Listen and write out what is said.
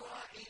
وَإِنَّ